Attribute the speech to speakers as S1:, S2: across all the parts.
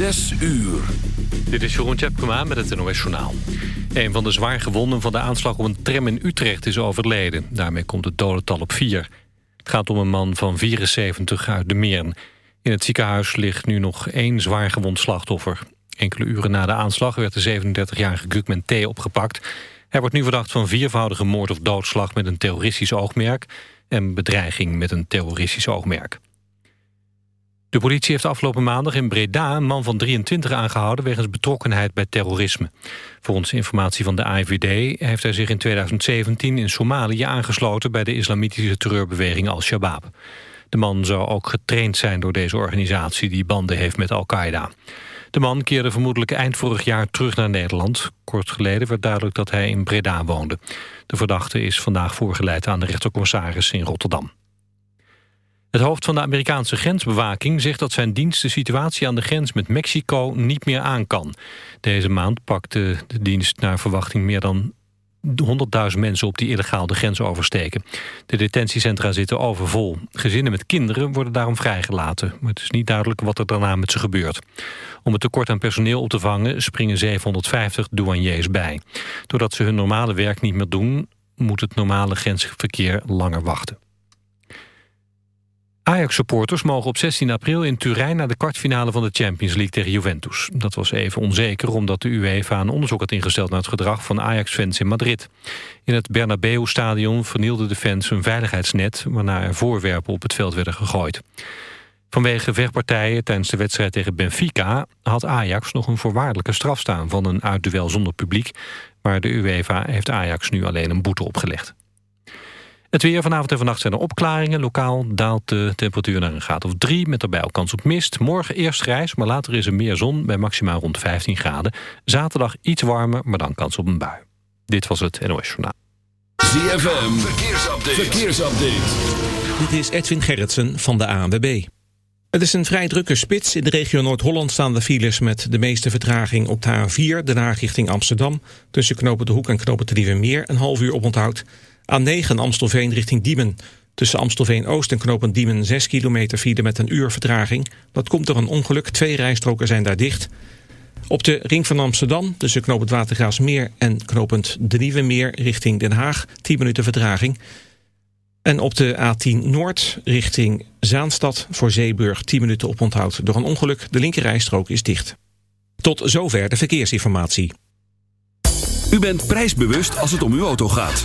S1: Zes uur.
S2: Dit is Jeroen Tjepkema met het NOS Journaal. Een van de zwaar gewonden van de aanslag op een tram in Utrecht is overleden. Daarmee komt het dodental op vier. Het gaat om een man van 74 uit de Meern. In het ziekenhuis ligt nu nog één zwaar gewond slachtoffer. Enkele uren na de aanslag werd de 37-jarige Gugman T. opgepakt. Hij wordt nu verdacht van viervoudige moord of doodslag met een terroristisch oogmerk... en bedreiging met een terroristisch oogmerk. De politie heeft afgelopen maandag in Breda een man van 23 aangehouden... wegens betrokkenheid bij terrorisme. Volgens informatie van de AIVD heeft hij zich in 2017 in Somalië aangesloten... bij de islamitische terreurbeweging Al-Shabaab. De man zou ook getraind zijn door deze organisatie... die banden heeft met Al-Qaeda. De man keerde vermoedelijk eind vorig jaar terug naar Nederland. Kort geleden werd duidelijk dat hij in Breda woonde. De verdachte is vandaag voorgeleid aan de rechtercommissaris in Rotterdam. Het hoofd van de Amerikaanse grensbewaking zegt dat zijn dienst de situatie aan de grens met Mexico niet meer aan kan. Deze maand pakte de dienst naar verwachting meer dan 100.000 mensen op die illegaal de grens oversteken. De detentiecentra zitten overvol. Gezinnen met kinderen worden daarom vrijgelaten. Maar het is niet duidelijk wat er daarna met ze gebeurt. Om het tekort aan personeel op te vangen springen 750 douaniers bij. Doordat ze hun normale werk niet meer doen... moet het normale grensverkeer langer wachten. Ajax-supporters mogen op 16 april in Turijn... naar de kwartfinale van de Champions League tegen Juventus. Dat was even onzeker omdat de UEFA een onderzoek had ingesteld... naar het gedrag van Ajax-fans in Madrid. In het Bernabeu-stadion vernielden de fans hun veiligheidsnet... waarna er voorwerpen op het veld werden gegooid. Vanwege vechtpartijen tijdens de wedstrijd tegen Benfica... had Ajax nog een voorwaardelijke straf staan van een uitduel zonder publiek... maar de UEFA heeft Ajax nu alleen een boete opgelegd. Het weer vanavond en vannacht zijn er opklaringen. Lokaal daalt de temperatuur naar een graad of 3 met daarbij ook kans op mist. Morgen eerst grijs, maar later is er meer zon bij maximaal rond 15 graden. Zaterdag iets warmer, maar dan kans op een bui. Dit was het NOS Journaal.
S1: ZFM, verkeersupdate. verkeersupdate.
S3: Dit is Edwin Gerritsen van de ANWB. Het is een vrij drukke spits. In de regio Noord-Holland staan de files met de meeste vertraging op de A4, de Haag richting Amsterdam. Tussen Knopen de Hoek en Knopen de Meer een half uur oponthoud. A9 Amstelveen richting Diemen. Tussen Amstelveen-Oost en knooppunt Diemen 6 kilometer file met een uur vertraging. Dat komt door een ongeluk. Twee rijstroken zijn daar dicht. Op de ring van Amsterdam tussen knooppunt Watergraafsmeer en knooppunt De Nieuwe Meer richting Den Haag 10 minuten vertraging. En op de A10 Noord richting Zaanstad voor Zeeburg 10 minuten oponthoud door een ongeluk. De linkerrijstrook is dicht. Tot zover de verkeersinformatie.
S1: U bent prijsbewust als het om uw auto gaat.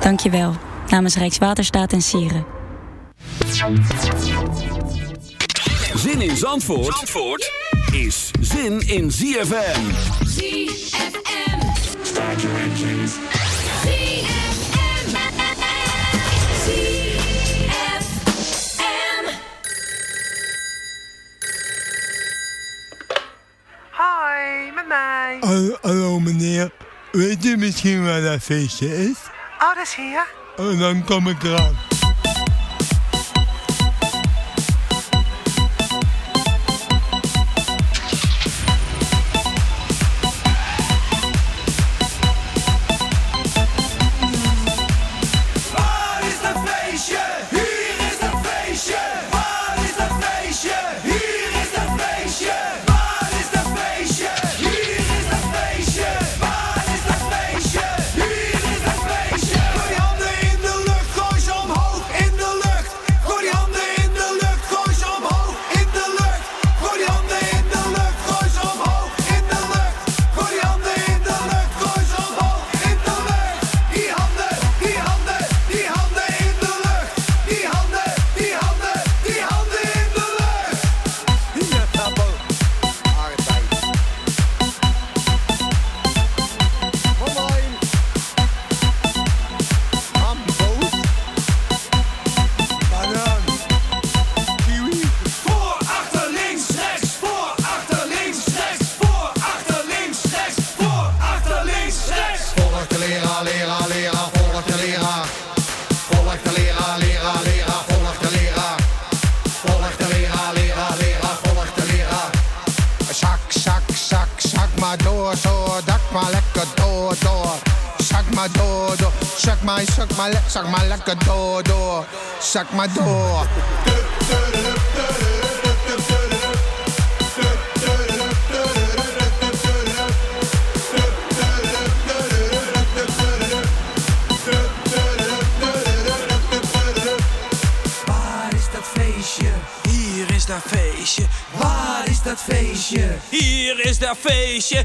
S4: Dank je wel. Namens Rijkswaterstaat en Sieren.
S1: Zin in Zandvoort, Zandvoort is zin in ZFM.
S5: ZFM.
S6: Hoi, met mij.
S1: Hallo, hallo meneer, weet u misschien waar dat feestje is?
S6: Oh, dat is hier.
S1: Oh, dan kom ik eraan.
S7: Zak maar, lekker door, door. Zak maar door. Waar is dat feestje? Hier is dat feestje.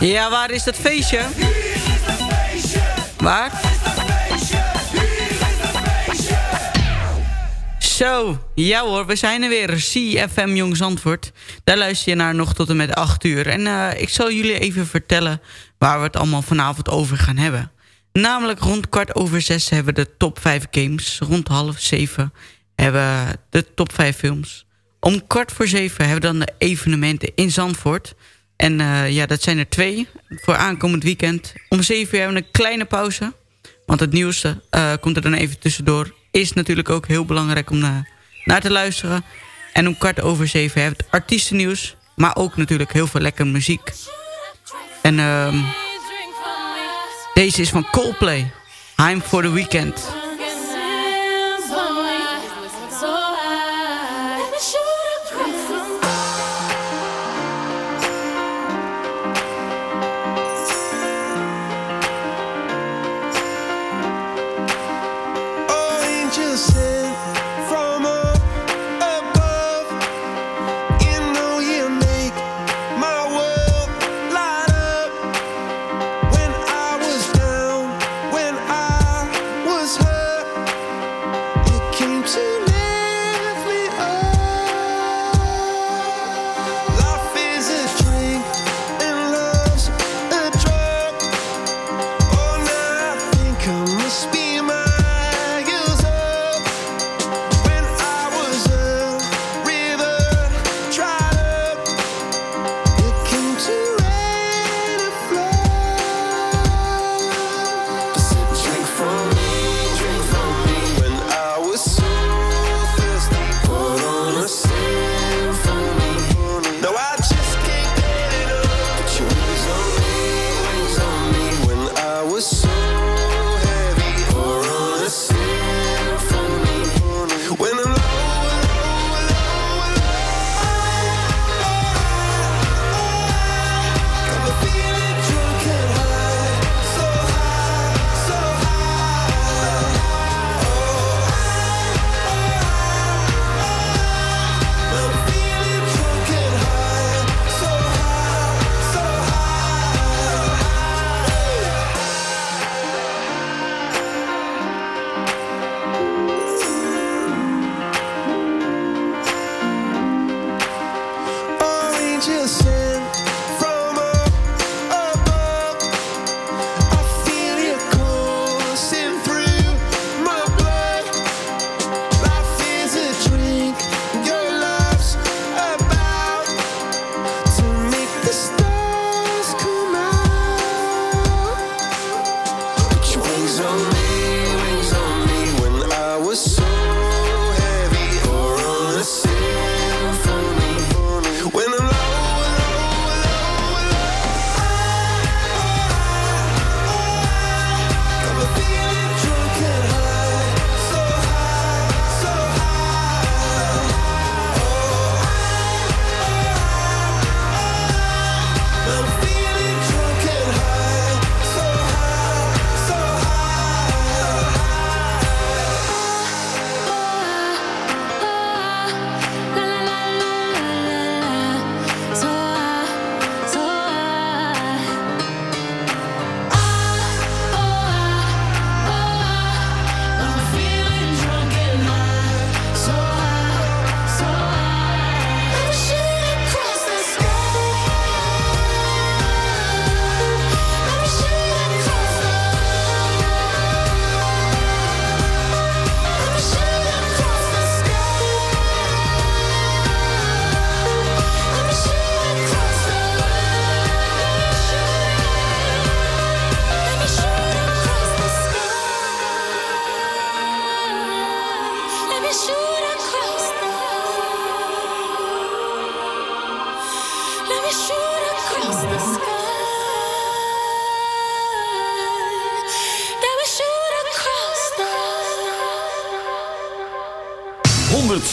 S8: Ja, waar is dat feestje? Waar? Zo, ja hoor, we zijn er weer. CFM Jong Zandvoort. Daar luister je naar nog tot en met 8 uur. En eh, ik zal jullie even vertellen waar we het allemaal vanavond over gaan hebben. Namelijk rond kwart over zes hebben we de top 5 games. Rond half zeven hebben we de top 5 films. Om kwart voor zeven hebben we dan de evenementen in Zandvoort. En eh, ja, dat zijn er twee voor aankomend weekend. Om zeven uur hebben we een kleine pauze. Want het nieuwste eh, komt er dan even tussendoor. Is natuurlijk ook heel belangrijk om eh, naar te luisteren. En om kwart over zeven hebben we het artiestennieuws. Maar ook natuurlijk heel veel lekkere muziek. En ehm deze is van Coldplay. I'm for the Weekend.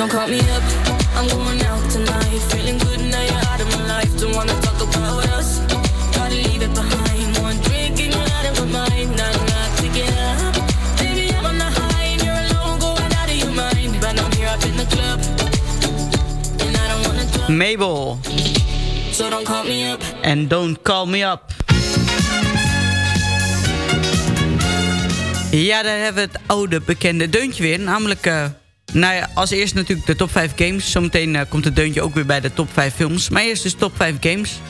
S9: Don't call me up, I'm going out tonight. Feeling good now you're out of my life. Don't wanna talk about us. Gotta leave it behind. One drink and you're out of my mind. Not enough to get up. Baby, I'm on the high and you're alone, going out of your mind. But I'm here up in the club, and I don't wanna talk.
S8: Mabel.
S9: So don't call me up.
S8: En Don't Call Me Up. Ja, daar hebben we het oude bekende deuntje weer. Namelijk, eh, nou ja, als eerst natuurlijk de top 5 games. Zometeen eh, komt het deuntje ook weer bij de top 5 films. Maar eerst dus top 5 games.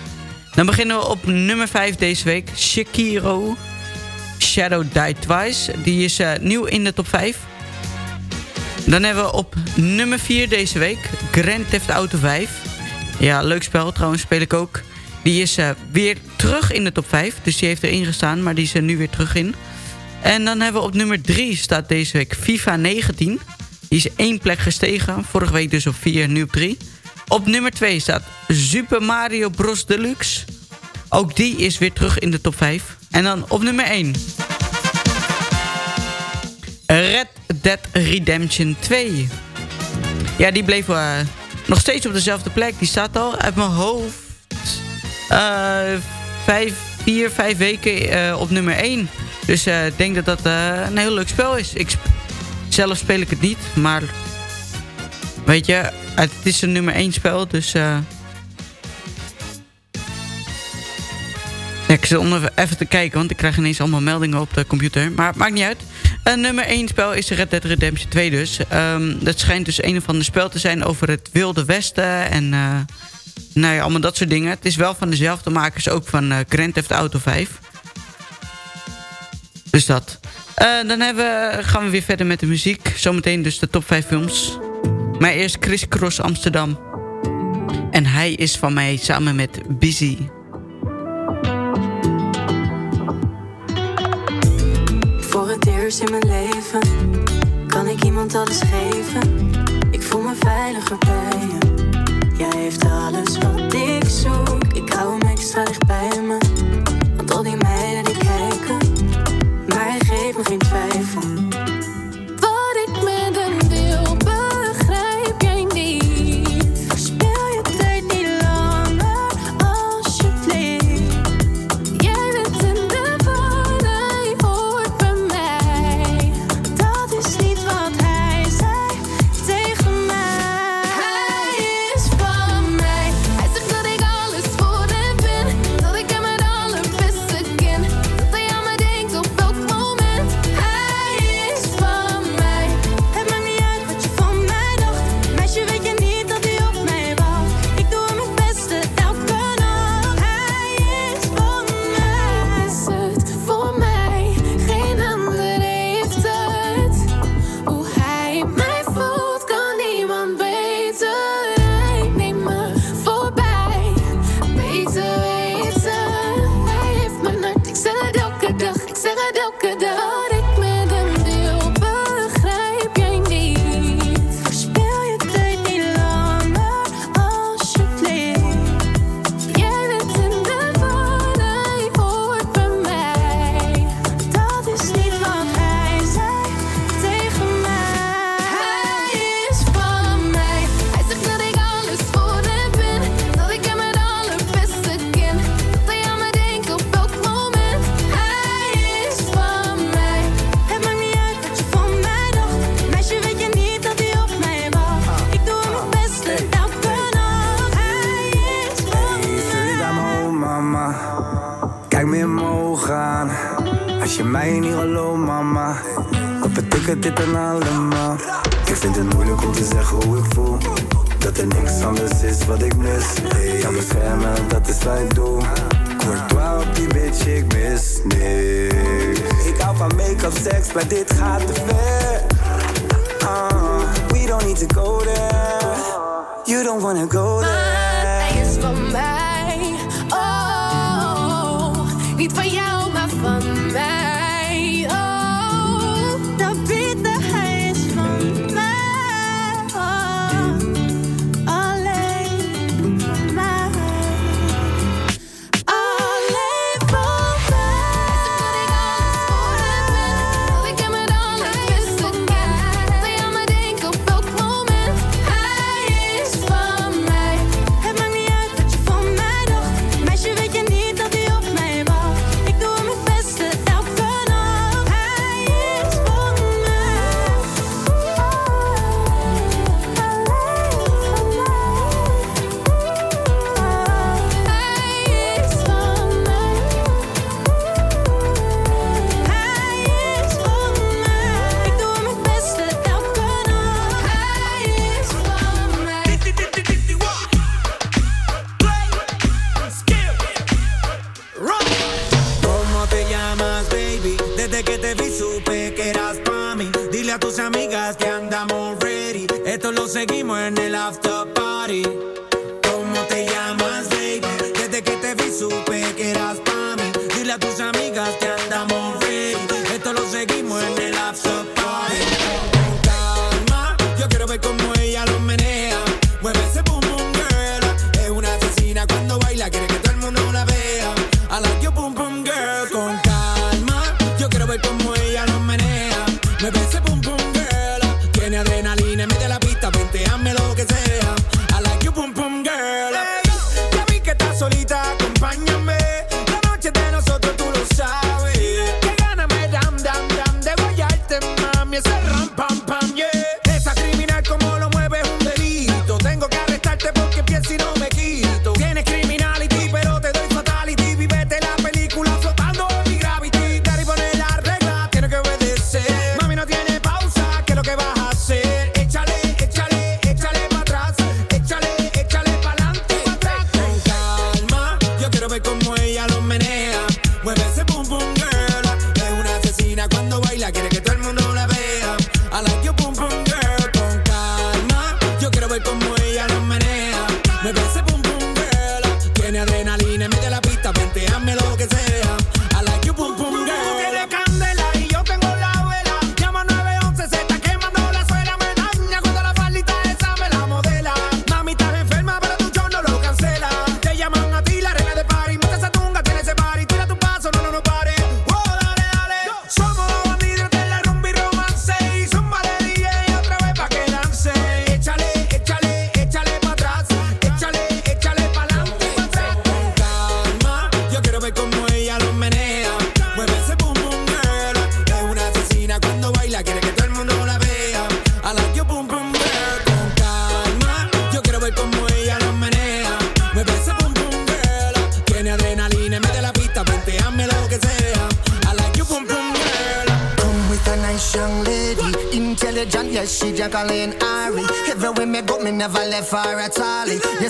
S8: Dan beginnen we op nummer 5 deze week. Shakiro. Shadow Die Twice. Die is eh, nieuw in de top 5. Dan hebben we op nummer 4 deze week Grand Theft Auto 5. Ja, leuk spel trouwens, speel ik ook. Die is eh, weer terug in de top 5. Dus die heeft erin gestaan, maar die is er nu weer terug in. En dan hebben we op nummer 3 staat deze week FIFA 19. Die is één plek gestegen. Vorige week dus op 4, nu op 3. Op nummer 2 staat Super Mario Bros. Deluxe. Ook die is weer terug in de top 5. En dan op nummer 1. Red Dead Redemption 2. Ja, die bleef eh, nog steeds op dezelfde plek. Die staat al uit mijn hoofd. eh, vijf, vier, vijf weken eh, op nummer 1. Dus ik denk dat dat een heel leuk spel is. Ik zelf speel ik het niet, maar... Weet je, het is een nummer 1 spel, dus... eh, Ja, ik zit onder even te kijken, want ik krijg ineens allemaal meldingen op de computer. Maar het maakt niet uit. Uh, nummer 1 spel is Red Dead Redemption 2 dus. Ehm, dat schijnt dus een of ander spel te zijn over het Wilde Westen en eh, nou ja, allemaal dat soort dingen. Het is wel van dezelfde makers ook van eh Grand Theft Auto 5. Dus dat. Eh, dan hebben gaan we weer verder met de muziek. Zometeen dus de top 5 films. Maar eerst Chris Cross Amsterdam. En hij is van mij samen met Busy.
S10: Voor het eerst in mijn leven kan ik iemand alles geven. Ik voel me veiliger bij je. Jij heeft alles wat ik zoek. Ik hou hem extra dicht bij me.
S11: can't for.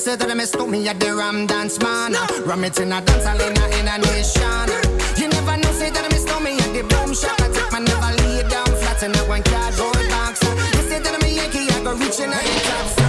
S11: say that I miss to me at the Ram Dance Man. No. Ram it in a dance hall in a, in a nation. You never know, say that I miss to me at the Boom Shop. I take my never lay down flat in a one cardboard box. You say that I'm a Yankee, I go reaching out the top.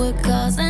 S12: We're causing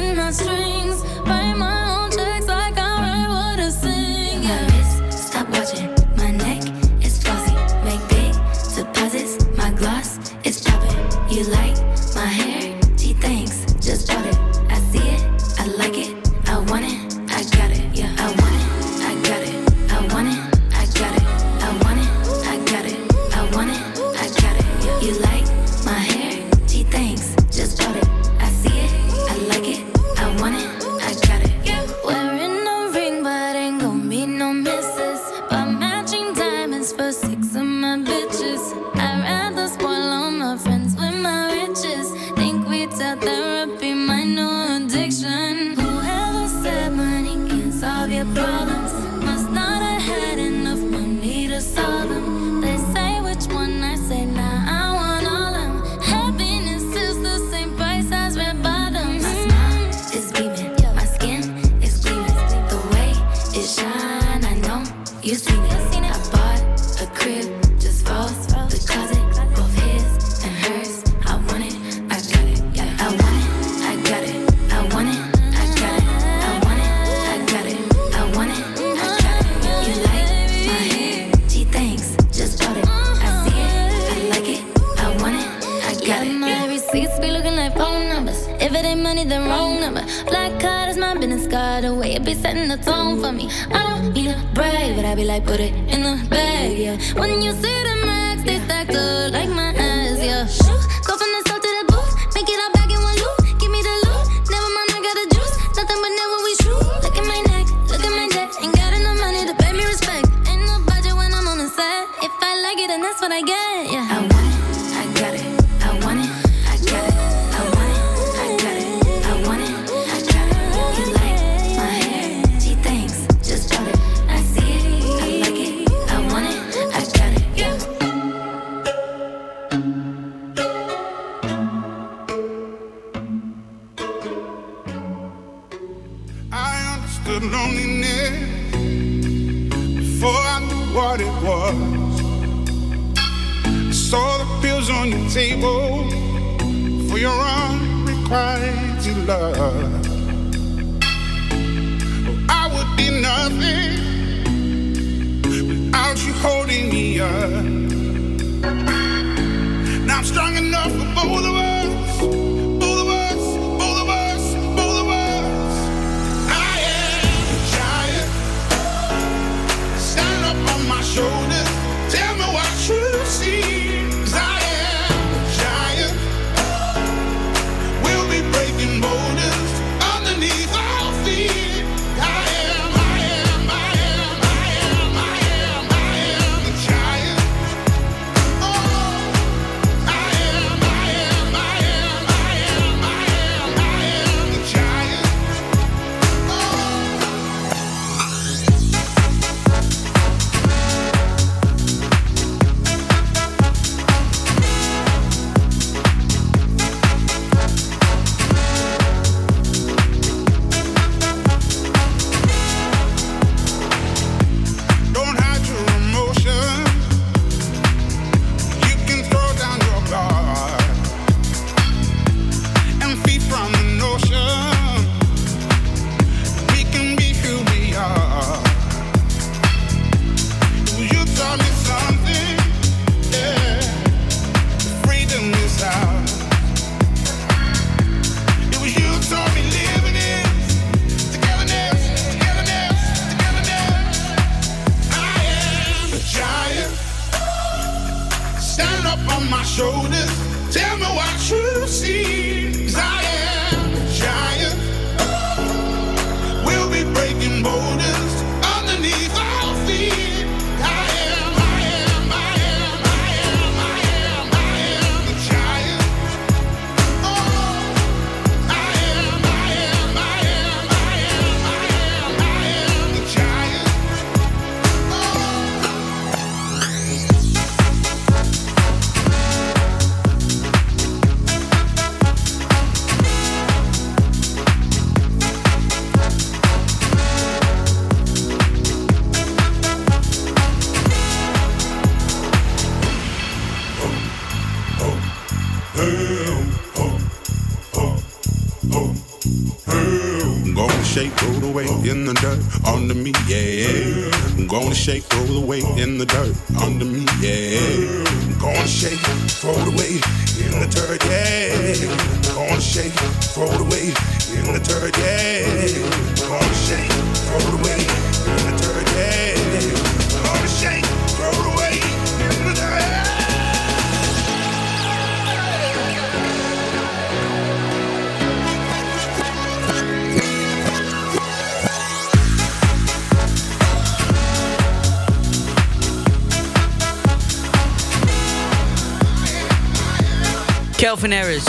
S8: Calvin Harris.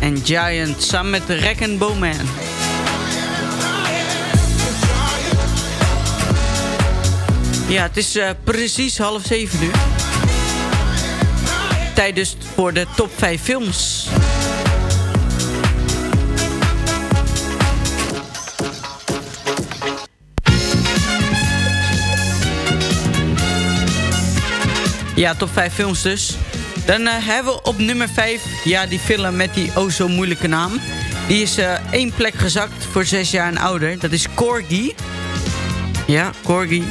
S8: En Giant samen met Rack and Bowman. Ja, het is eh, precies half zeven nu. Tijd dus voor de top 5 films. Ja, top 5 films dus. Dan eh, hebben we op nummer 5, ja, die film met die o zo moeilijke naam. Die is eh, één plek gezakt voor 6 jaar en ouder. Dat is Corgi. Ja, Corgi.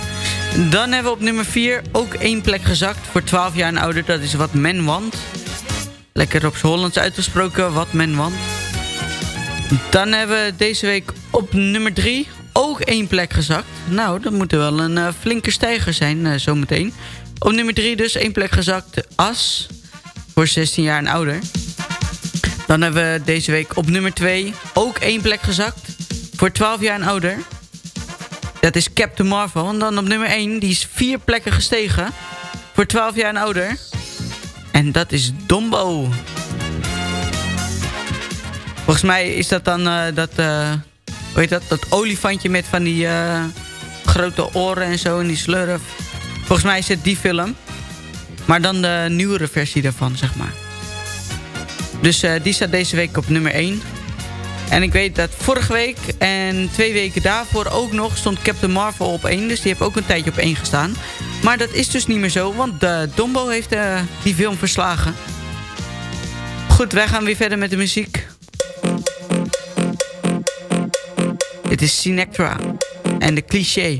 S8: Dan hebben we op nummer 4 ook één plek gezakt voor 12 jaar en ouder. Dat is Wat Men Want. Lekker op Hollands uitgesproken, Wat Men Want. Dan hebben we deze week op nummer 3 ook één plek gezakt. Nou, dat moet wel een eh, flinke stijger zijn eh, zometeen. Op nummer 3 dus één plek gezakt. As. Voor 16 jaar en ouder. Dan hebben we deze week op nummer 2 ook één plek gezakt. Voor 12 jaar en ouder. Dat is Captain Marvel. En dan op nummer 1, die is vier plekken gestegen. Voor 12 jaar en ouder. En dat is Dombo. Volgens mij is dat dan eh, dat, eh, hoe dat, dat olifantje met van die eh, grote oren en zo en die slurf. Volgens mij is het die film. Maar dan de nieuwere versie daarvan, zeg maar. Dus eh, die staat deze week op nummer 1. En ik weet dat vorige week en twee weken daarvoor ook nog stond Captain Marvel op 1. Dus die heeft ook een tijdje op 1 gestaan. Maar dat is dus niet meer zo, want de Dombo heeft eh, die film verslagen. Goed, wij gaan weer verder met de muziek. Dit is Sinectra en de cliché.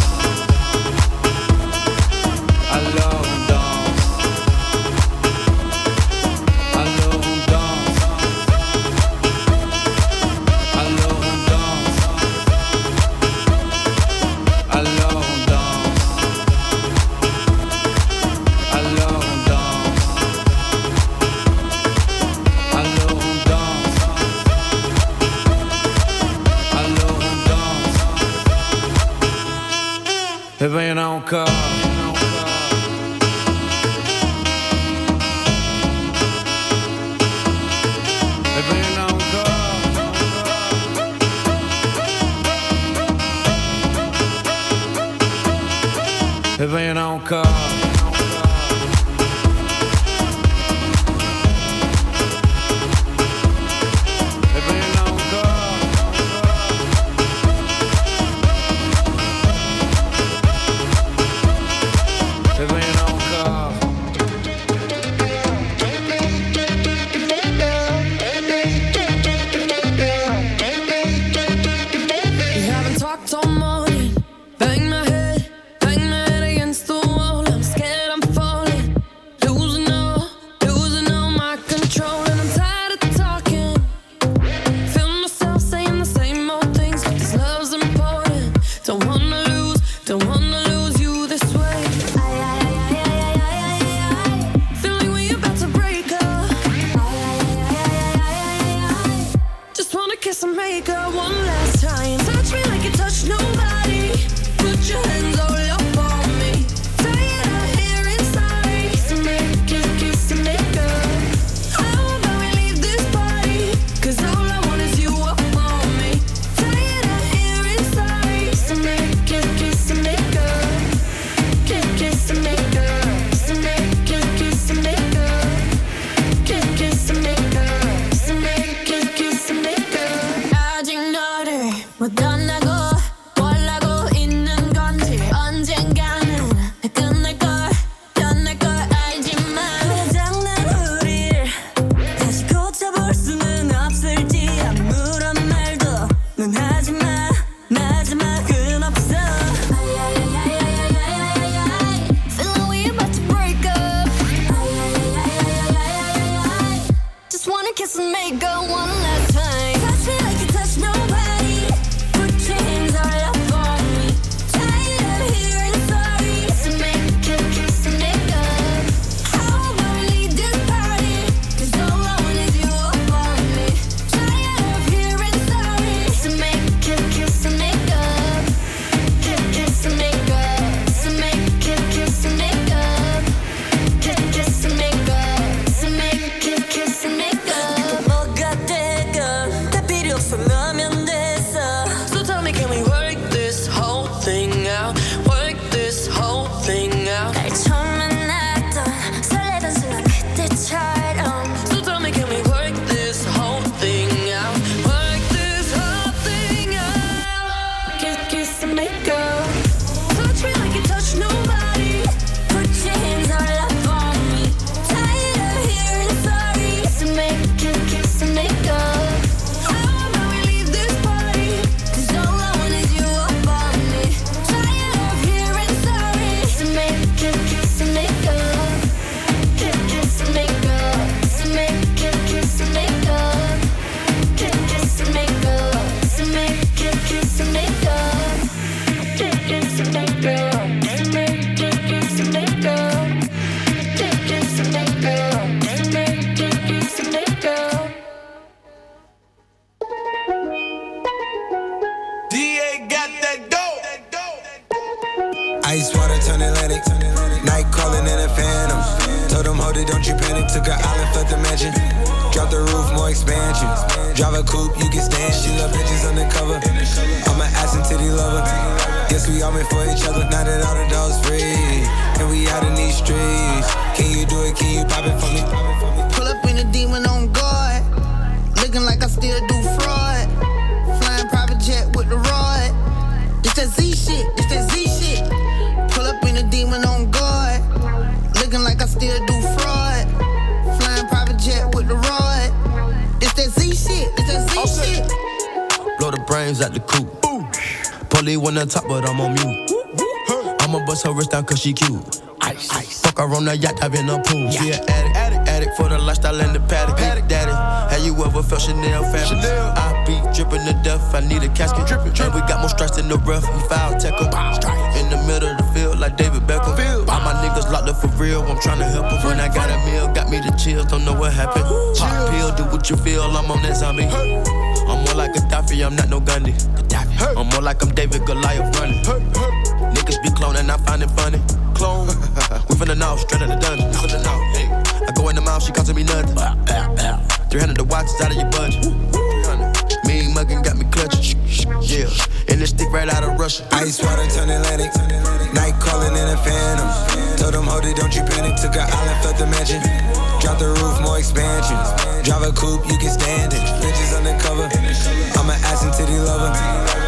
S13: These streets. Can you do it? Can you pop it for me?
S14: Pull up in a demon on guard. Looking like I still do fraud. Flying private jet with the rod. It's that Z shit. It's that Z shit. Pull up in a demon on guard. Looking like I still do fraud. Flying private jet with the rod. It's that Z shit. It's that Z shit.
S15: Blow the brains out the coop. Polly one on top, but I'm on mute. I'ma bust her wrist down cause she cute. Ice, ice. Fuck her on the yacht, I've been on pool. She an addict, addict, addict for the lifestyle and the paddock. paddock. Daddy, have you ever felt Chanel fabric? I be dripping to death, I need a casket. Drippin', drippin'. And we got more strikes in the rough, we foul tech 'em. In the middle of the field, like David Beckham. All my niggas locked up for real, I'm tryna help 'em. When I got a meal, got me the chills, don't know what happened. Pop pill, do what you feel, I'm on that zombie. I'm more like Gaddafi, I'm not no Gundy. I'm more like I'm David Goliath running. Niggas be cloning, I find it funny. Clone, we finna know, straight out the dungeon. We finna know, hey. I go in the mouth, she costing me nothing. 300 the watch is out of your budget. 300. Mean muggin' got me clutching. Yeah, and this stick right out of Russia.
S13: Ice water turn Atlantic. Night calling in a phantom. Told them, hold it, don't you panic. Took an island, left the mansion. Drop the roof, more expansion. Drive a coupe, you can stand it. Bitches undercover. I'm an ass and titty lover.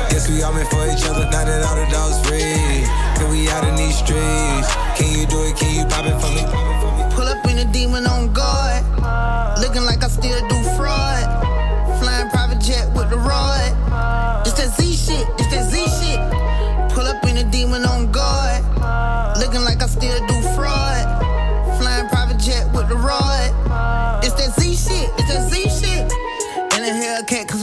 S13: Yes, we all meant for each other. Now that all the dogs free. And we out in these streets. Can you do it? Can you pop it for me?
S14: Pull up in a demon on guard. Looking like I still do fraud. Flying private jet with the rod.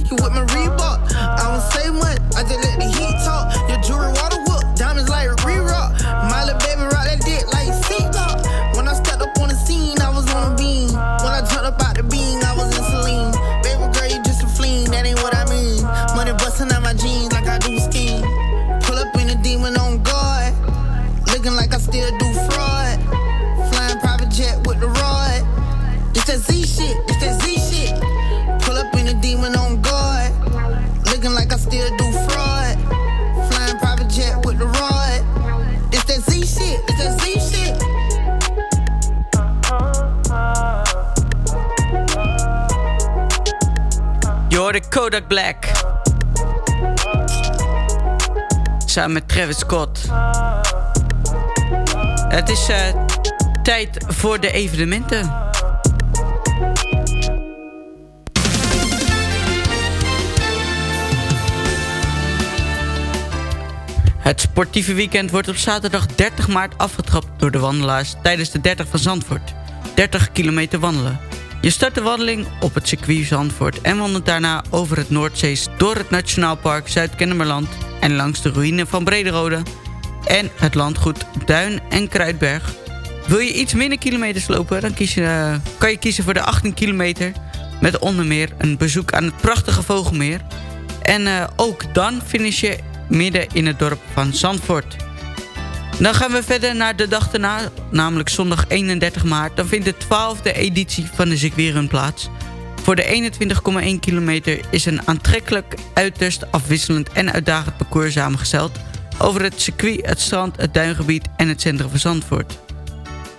S14: you with my Reebok. I don't say much, I just let the heat talk. Your jewelry water whoop, diamonds like
S8: hoorde Kodak Black. Samen met Travis Scott. Het is eh, tijd voor de evenementen. Het sportieve weekend wordt op zaterdag 30 maart afgetrapt door de wandelaars tijdens de 30 van Zandvoort. 30 kilometer wandelen. Je start de wandeling op het circuit Zandvoort en wandelt daarna over het Noordzees door het Nationaal Park Zuid-Kennemerland en langs de ruïne van Brederode en het landgoed Duin en Kruidberg. Wil je iets minder kilometers lopen, dan kies je, eh, kan je kiezen voor de 18 kilometer met onder meer een bezoek aan het prachtige Vogelmeer. En eh, ook dan finish je midden in het dorp van Zandvoort. Dan gaan we verder naar de dag daarna, namelijk zondag 31 maart. Dan vindt de 12e editie van de Zikweerun plaats. Voor de 21,1 kilometer is een aantrekkelijk, uiterst afwisselend en uitdagend parcours samengesteld... over het circuit, het strand, het duingebied en het centrum van Zandvoort.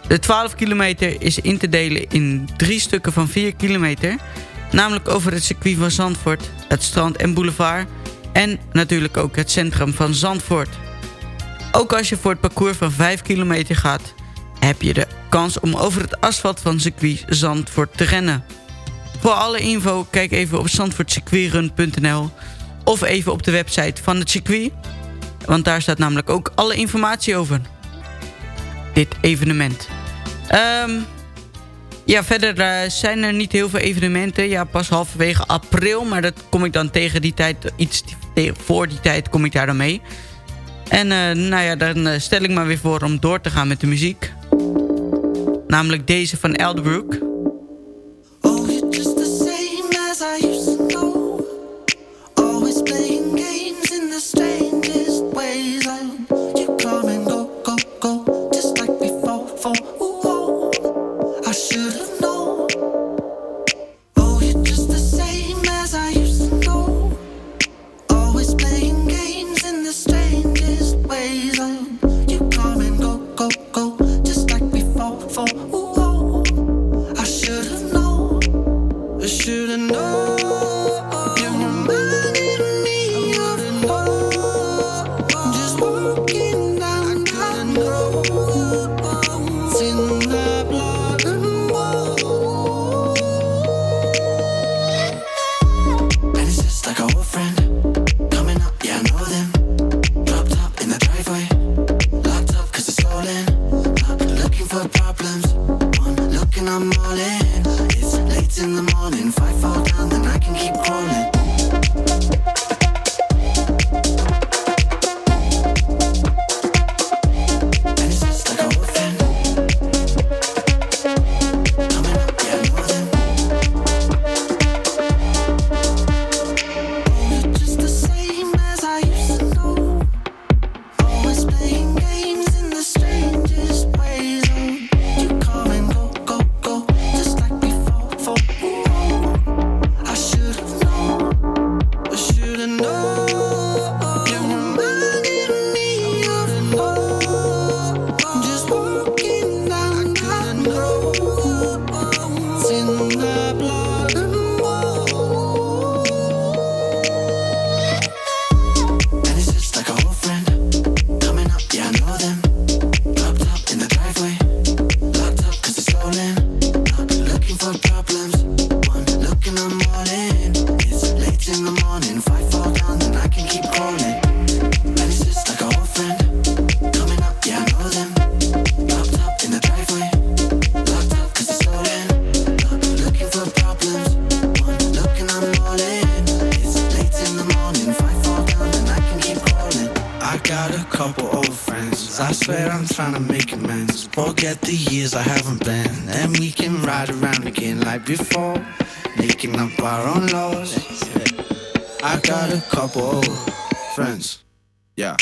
S8: De 12 kilometer is in te delen in drie stukken van 4 kilometer... namelijk over het circuit van Zandvoort, het strand en boulevard... en natuurlijk ook het centrum van Zandvoort... Ook als je voor het parcours van 5 kilometer gaat... heb je de kans om over het asfalt van circuit Zandvoort te rennen. Voor alle info kijk even op zandvoortcircuitrun.nl... of even op de website van het circuit... want daar staat namelijk ook alle informatie over. Dit evenement. Ehm, ja, verder eh, zijn er niet heel veel evenementen. Ja, pas halverwege april, maar dat kom ik dan tegen die tijd... iets voor die tijd kom ik daar dan mee... En eh, nou ja, dan eh, stel ik maar weer voor om door te gaan met de muziek. Namelijk deze van Elderbrook.
S16: haven't been. And we can ride around again like before, making up our own laws. I got a couple friends, yeah.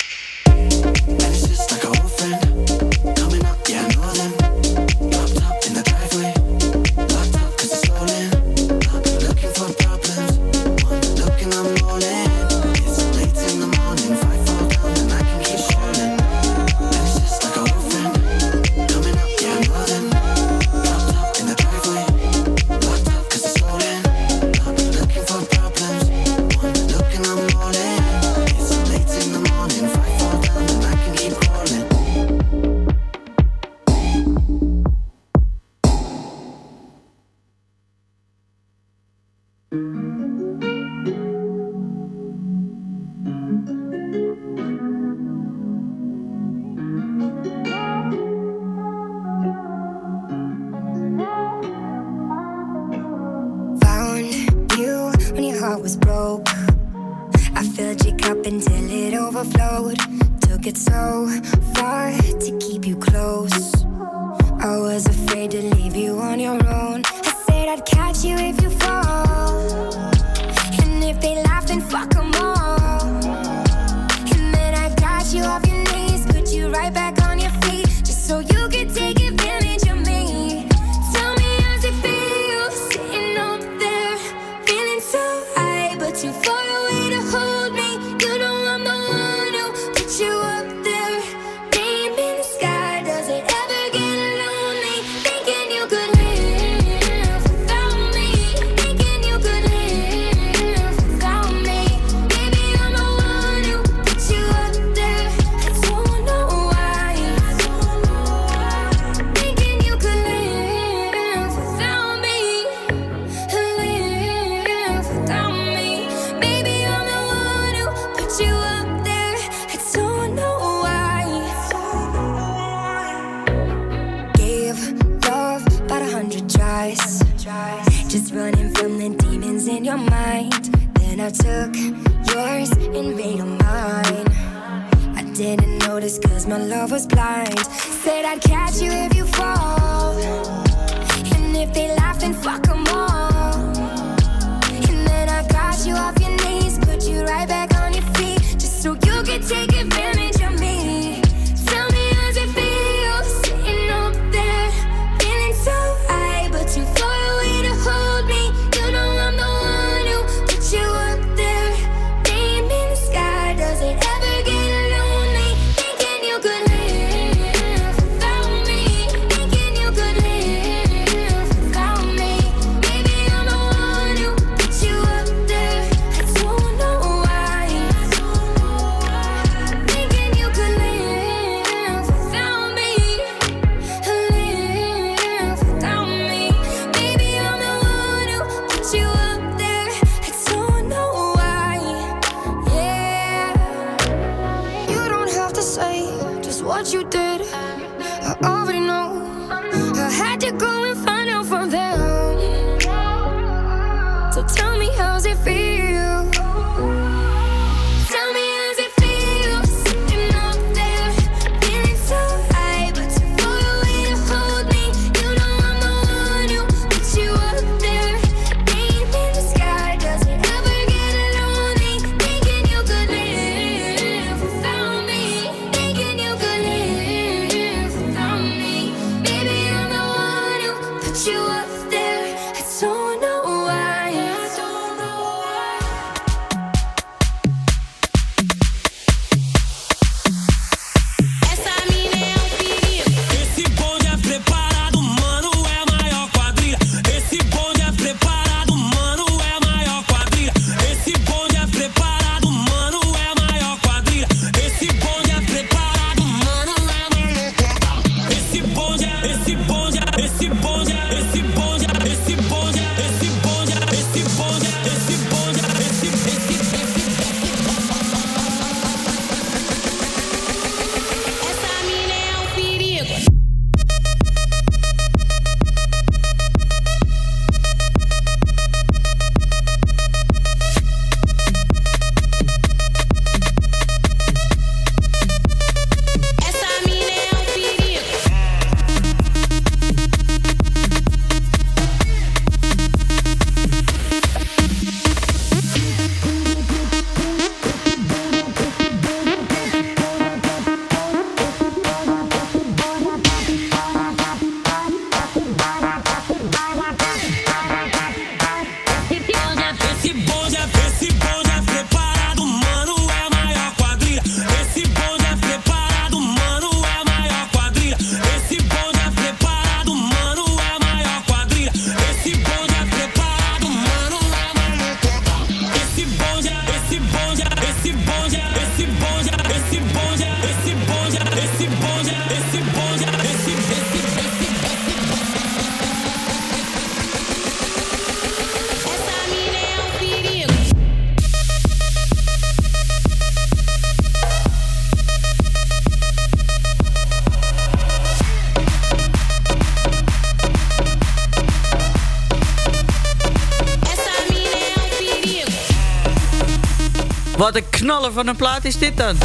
S8: knallen van een plaat is dit dan.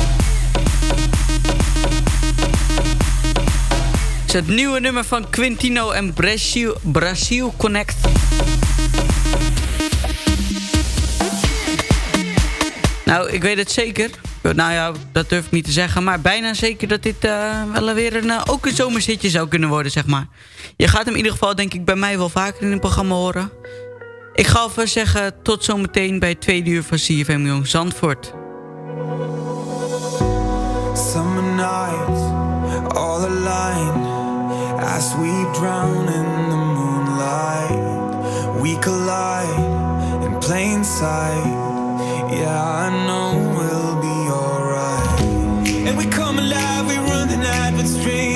S8: Het is het nieuwe nummer van Quintino en Brazil Connect. Nou, ik weet het zeker. Nou ja, dat durf ik niet te zeggen. Maar bijna zeker dat dit eh, wel weer een, eh, ook een zomerzitje zou kunnen worden, zeg maar. Je gaat hem in ieder geval, denk ik, bij mij wel vaker in het programma horen. Ik ga alvast zeggen, tot zometeen bij 2 uur van CFM Jong Zandvoort.
S1: all aligned as we drown in the moonlight. We collide in plain sight. Yeah, I know we'll be alright. And we come alive, we run the night with strength.